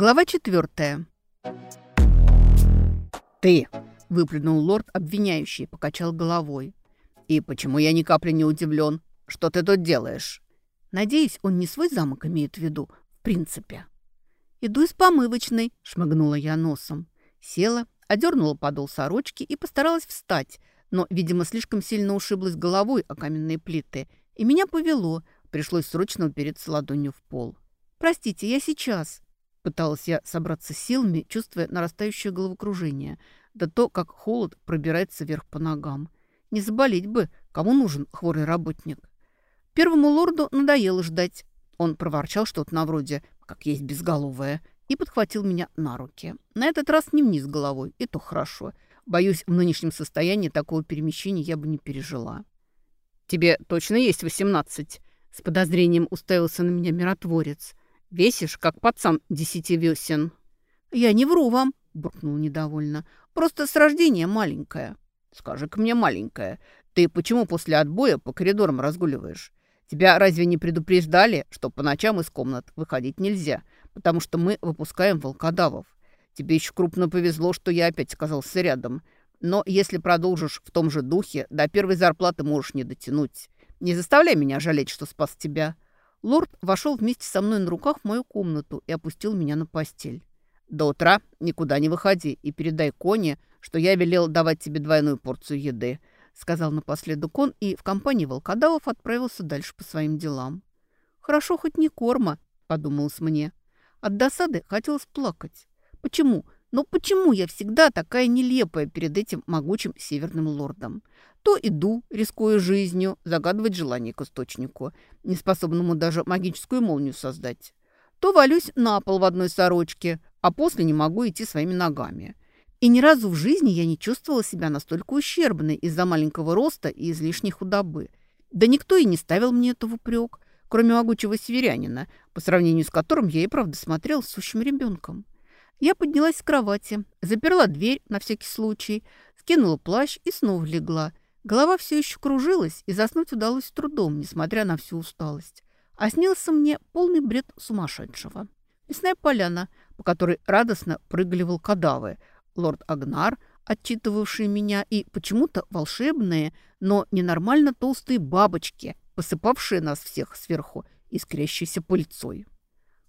Глава четвертая. «Ты!» – выплюнул лорд, обвиняющий, покачал головой. «И почему я ни капли не удивлен? Что ты тут делаешь?» Надеюсь, он не свой замок имеет в виду, в принципе. «Иду из помывочной», – шмыгнула я носом. Села, одернула подол сорочки и постаралась встать, но, видимо, слишком сильно ушиблась головой о каменные плиты, и меня повело, пришлось срочно упереться ладонью в пол. «Простите, я сейчас». Пыталась я собраться силами, чувствуя нарастающее головокружение, да то, как холод пробирается вверх по ногам. Не заболеть бы, кому нужен хворый работник. Первому лорду надоело ждать. Он проворчал что-то на вроде «как есть безголовая» и подхватил меня на руки. На этот раз не вниз головой, и то хорошо. Боюсь, в нынешнем состоянии такого перемещения я бы не пережила. «Тебе точно есть восемнадцать?» С подозрением уставился на меня миротворец. Весишь, как пацан десяти весен». «Я не вру вам», — буркнул недовольно. «Просто с рождения маленькая». «Скажи-ка мне, маленькая, ты почему после отбоя по коридорам разгуливаешь? Тебя разве не предупреждали, что по ночам из комнат выходить нельзя, потому что мы выпускаем волкодавов? Тебе еще крупно повезло, что я опять оказался рядом. Но если продолжишь в том же духе, до первой зарплаты можешь не дотянуть. Не заставляй меня жалеть, что спас тебя». Лорд вошел вместе со мной на руках в мою комнату и опустил меня на постель. «До утра никуда не выходи и передай Коне, что я велел давать тебе двойную порцию еды», сказал напоследок он и в компании волкодавов отправился дальше по своим делам. «Хорошо, хоть не корма», — подумалось мне. От досады хотелось плакать. «Почему? Но почему я всегда такая нелепая перед этим могучим северным лордом? То иду, рискуя жизнью, загадывать желание к источнику, неспособному даже магическую молнию создать. То валюсь на пол в одной сорочке, а после не могу идти своими ногами. И ни разу в жизни я не чувствовала себя настолько ущербной из-за маленького роста и излишней худобы. Да никто и не ставил мне это в упрек, кроме могучего северянина, по сравнению с которым я и правда смотрела сущим ребенком. Я поднялась с кровати, заперла дверь на всякий случай, скинула плащ и снова легла. Голова все еще кружилась, и заснуть удалось с трудом, несмотря на всю усталость. А снился мне полный бред сумасшедшего. Лесная поляна, по которой радостно прыгали волкодавы, лорд Агнар, отчитывавший меня, и почему-то волшебные, но ненормально толстые бабочки, посыпавшие нас всех сверху искрящейся пыльцой.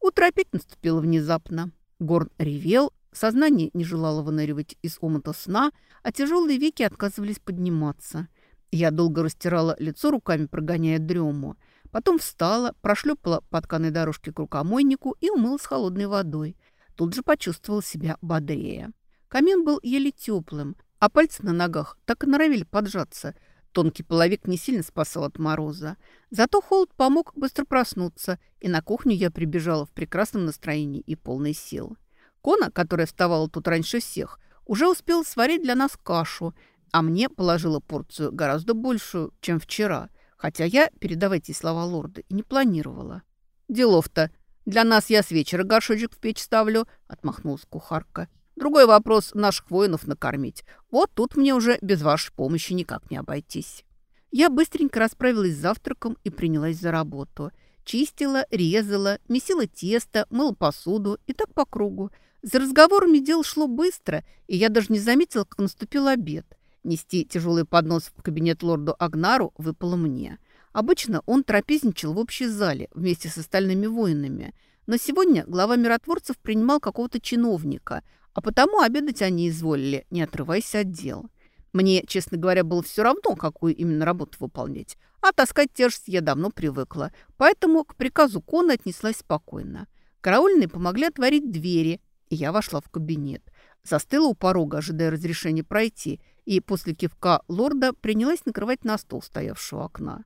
Утро опять наступило внезапно. Горн ревел, сознание не желало выныривать из омута сна, а тяжелые веки отказывались подниматься. Я долго растирала лицо руками, прогоняя дрему. Потом встала, прошлепала по тканой дорожке к рукомойнику и умылась холодной водой. Тут же почувствовала себя бодрее. Камин был еле теплым, а пальцы на ногах так и норовили поджаться. Тонкий половик не сильно спасал от мороза. Зато холод помог быстро проснуться, и на кухню я прибежала в прекрасном настроении и полной сил. Кона, которая вставала тут раньше всех, уже успела сварить для нас кашу, а мне положила порцию гораздо большую, чем вчера, хотя я, передавайте слова лорда, и не планировала. «Делов-то! Для нас я с вечера горшочек в печь ставлю», — отмахнулась кухарка. «Другой вопрос — наших воинов накормить. Вот тут мне уже без вашей помощи никак не обойтись». Я быстренько расправилась с завтраком и принялась за работу. Чистила, резала, месила тесто, мыла посуду и так по кругу. За разговорами дело шло быстро, и я даже не заметила, как наступил обед. Нести тяжелый поднос в кабинет лорду Агнару выпало мне. Обычно он трапезничал в общей зале вместе с остальными воинами, но сегодня глава миротворцев принимал какого-то чиновника, а потому обедать они изволили, не отрываясь от дел. Мне, честно говоря, было все равно, какую именно работу выполнять. А таскать тяжесть я давно привыкла, поэтому к приказу Кона отнеслась спокойно. Караульные помогли отворить двери, и я вошла в кабинет. Застыла у порога, ожидая разрешения пройти, и после кивка лорда принялась накрывать на стол, стоявшего окна.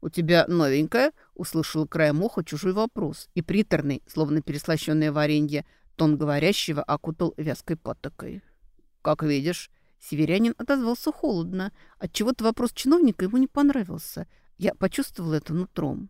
«У тебя новенькая?» — услышала краем уха чужой вопрос, и приторный, словно переслащенное варенье, тон говорящего окутал вязкой патокой. «Как видишь». Северянин отозвался холодно. Отчего-то вопрос чиновника ему не понравился. Я почувствовала это нутром.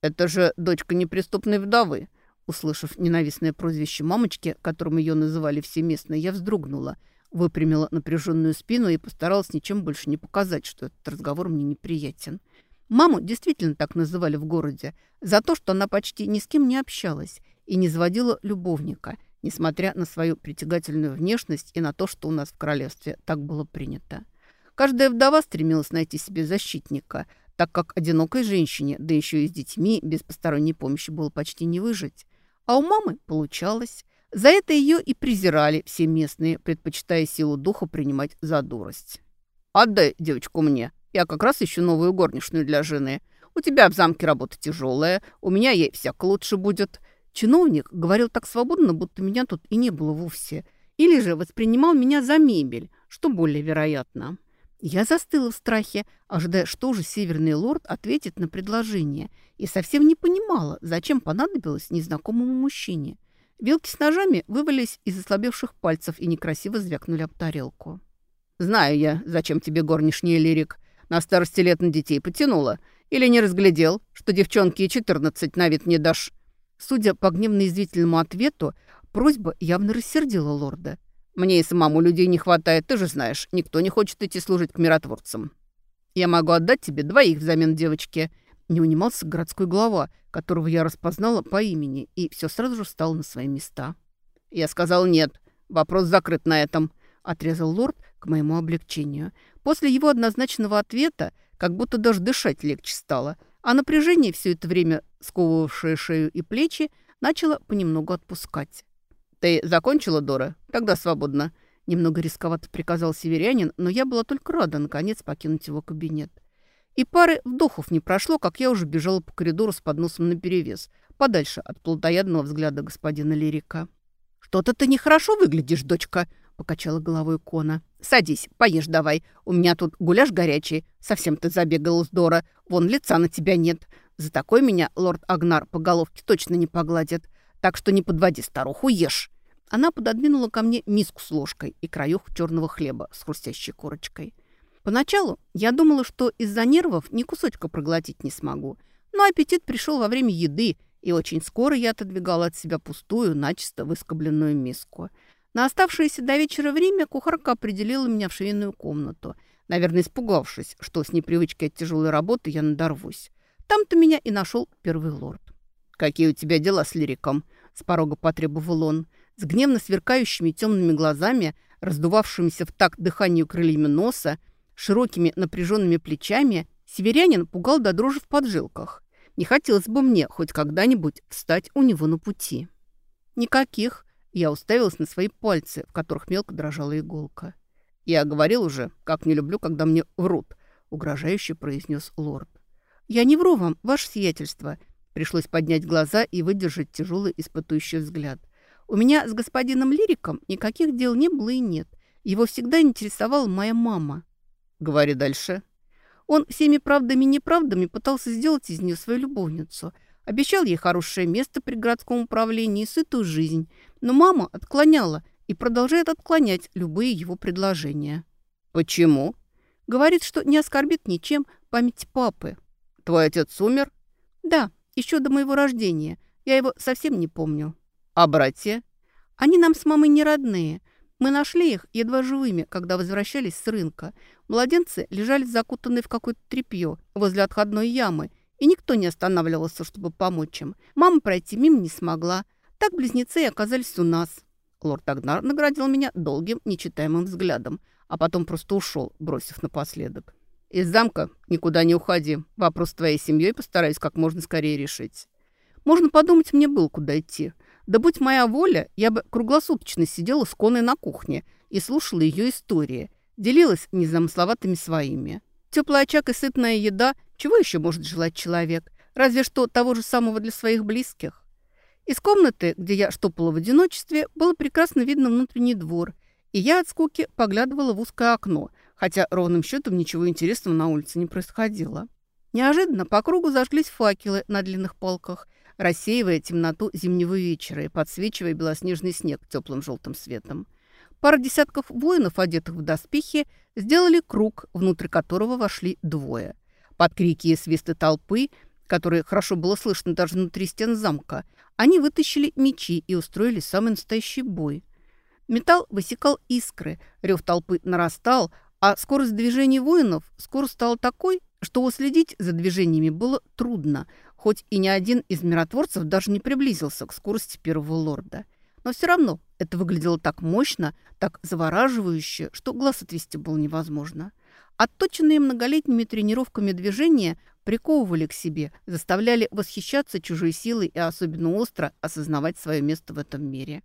«Это же дочка неприступной вдовы», Услышав ненавистное прозвище мамочки, которым ее называли все местные, я вздрогнула, выпрямила напряженную спину и постаралась ничем больше не показать, что этот разговор мне неприятен. Маму действительно так называли в городе за то, что она почти ни с кем не общалась и не заводила любовника, несмотря на свою притягательную внешность и на то, что у нас в королевстве так было принято. Каждая вдова стремилась найти себе защитника, так как одинокой женщине, да еще и с детьми, без посторонней помощи было почти не выжить. А у мамы получалось. За это ее и презирали все местные, предпочитая силу духа принимать за дурость. «Отдай девочку мне. Я как раз ищу новую горничную для жены. У тебя в замке работа тяжелая, у меня ей всяко лучше будет». Чиновник говорил так свободно, будто меня тут и не было вовсе. Или же воспринимал меня за мебель, что более вероятно. Я застыла в страхе, ожидая, что же северный лорд ответит на предложение, и совсем не понимала, зачем понадобилось незнакомому мужчине. Вилки с ножами вывалились из ослабевших пальцев и некрасиво звякнули об тарелку. «Знаю я, зачем тебе горничная лирик. На старости лет на детей потянула. Или не разглядел, что девчонки и четырнадцать на вид не дашь?» Судя по гневно-извительному ответу, просьба явно рассердила лорда. Мне и самому людей не хватает, ты же знаешь, никто не хочет идти служить к миротворцам. Я могу отдать тебе двоих взамен девочки». Не унимался городской глава, которого я распознала по имени, и все сразу же встал на свои места. Я сказал «нет». Вопрос закрыт на этом, отрезал лорд к моему облегчению. После его однозначного ответа как будто даже дышать легче стало, а напряжение, все это время сковывавшее шею и плечи, начало понемногу отпускать. «Ты закончила, Дора? Тогда свободно». Немного рисковато приказал северянин, но я была только рада, наконец, покинуть его кабинет. И пары вдохов не прошло, как я уже бежала по коридору с подносом наперевес, подальше от плотоядного взгляда господина Лирика. «Что-то ты нехорошо выглядишь, дочка», — покачала головой Кона. «Садись, поешь давай. У меня тут гуляш горячий. Совсем ты забегал с Дора. Вон лица на тебя нет. За такой меня лорд Агнар по головке точно не погладит. Так что не подводи старуху, ешь». Она пододвинула ко мне миску с ложкой и краюх черного хлеба с хрустящей корочкой. Поначалу я думала, что из-за нервов ни кусочка проглотить не смогу. Но аппетит пришел во время еды, и очень скоро я отодвигала от себя пустую, начисто выскобленную миску. На оставшееся до вечера время кухарка определила меня в швейную комнату, наверное, испугавшись, что с непривычкой от тяжелой работы я надорвусь. Там-то меня и нашел первый лорд. «Какие у тебя дела с лириком?» – с порога потребовал он с гневно сверкающими темными глазами, раздувавшимися в такт дыханию крыльями носа, широкими напряженными плечами, северянин пугал до дрожи в поджилках. Не хотелось бы мне хоть когда-нибудь встать у него на пути. Никаких. Я уставилась на свои пальцы, в которых мелко дрожала иголка. «Я говорил уже, как не люблю, когда мне врут», — угрожающе произнес лорд. «Я не вру вам, ваше сиятельство». Пришлось поднять глаза и выдержать тяжелый испытующий взгляд. У меня с господином Лириком никаких дел не было и нет. Его всегда интересовала моя мама. Говори дальше. Он всеми правдами и неправдами пытался сделать из нее свою любовницу. Обещал ей хорошее место при городском управлении и сытую жизнь. Но мама отклоняла и продолжает отклонять любые его предложения. Почему? Говорит, что не оскорбит ничем память папы. Твой отец умер? Да, еще до моего рождения. Я его совсем не помню. А братья? Они нам с мамой не родные. Мы нашли их едва живыми, когда возвращались с рынка. Младенцы лежали закутанные в какое-то тряпье возле отходной ямы, и никто не останавливался, чтобы помочь им. Мама пройти мимо не смогла. Так близнецы и оказались у нас. Лорд Агнар наградил меня долгим, нечитаемым взглядом, а потом просто ушел, бросив напоследок. «Из замка никуда не уходи. Вопрос с твоей семьей постараюсь как можно скорее решить. Можно подумать, мне было куда идти». Да будь моя воля, я бы круглосуточно сидела с Коной на кухне и слушала ее истории, делилась незамысловатыми своими. Теплый очаг и сытная еда, чего еще может желать человек? Разве что того же самого для своих близких. Из комнаты, где я штопала в одиночестве, было прекрасно видно внутренний двор, и я от скуки поглядывала в узкое окно, хотя ровным счетом ничего интересного на улице не происходило. Неожиданно по кругу зажглись факелы на длинных полках, рассеивая темноту зимнего вечера и подсвечивая белоснежный снег теплым желтым светом. Пара десятков воинов, одетых в доспехи, сделали круг, внутрь которого вошли двое. Под крики и свисты толпы, которые хорошо было слышно даже внутри стен замка, они вытащили мечи и устроили самый настоящий бой. Металл высекал искры, рев толпы нарастал, а скорость движений воинов скоро стала такой, что уследить за движениями было трудно, хоть и ни один из миротворцев даже не приблизился к скорости первого лорда. Но все равно это выглядело так мощно, так завораживающе, что глаз отвести было невозможно. Отточенные многолетними тренировками движения приковывали к себе, заставляли восхищаться чужой силой и особенно остро осознавать свое место в этом мире.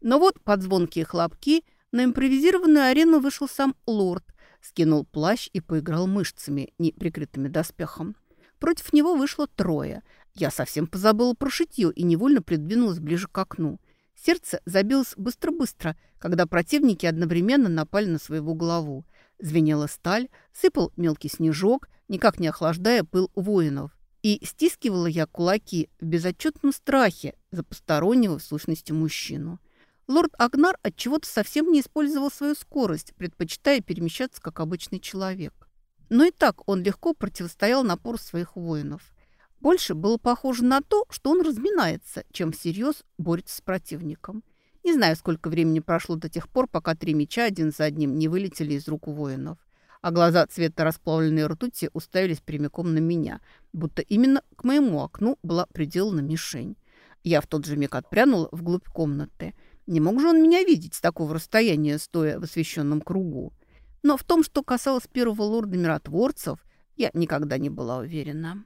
Но вот под звонкие хлопки на импровизированную арену вышел сам лорд, скинул плащ и поиграл мышцами, не прикрытыми доспехом. Против него вышло трое. Я совсем позабыла про шитье и невольно придвинулась ближе к окну. Сердце забилось быстро-быстро, когда противники одновременно напали на своего главу. Звенела сталь, сыпал мелкий снежок, никак не охлаждая пыл воинов. И стискивала я кулаки в безотчетном страхе за постороннего в сущности мужчину. Лорд Агнар отчего-то совсем не использовал свою скорость, предпочитая перемещаться как обычный человек. Но и так он легко противостоял напору своих воинов. Больше было похоже на то, что он разминается, чем всерьез борется с противником. Не знаю, сколько времени прошло до тех пор, пока три меча один за одним не вылетели из рук воинов. А глаза цвета расплавленной ртути уставились прямиком на меня, будто именно к моему окну была приделана мишень. Я в тот же миг отпрянула вглубь комнаты. Не мог же он меня видеть с такого расстояния, стоя в освещенном кругу. Но в том, что касалось первого лорда миротворцев, я никогда не была уверена.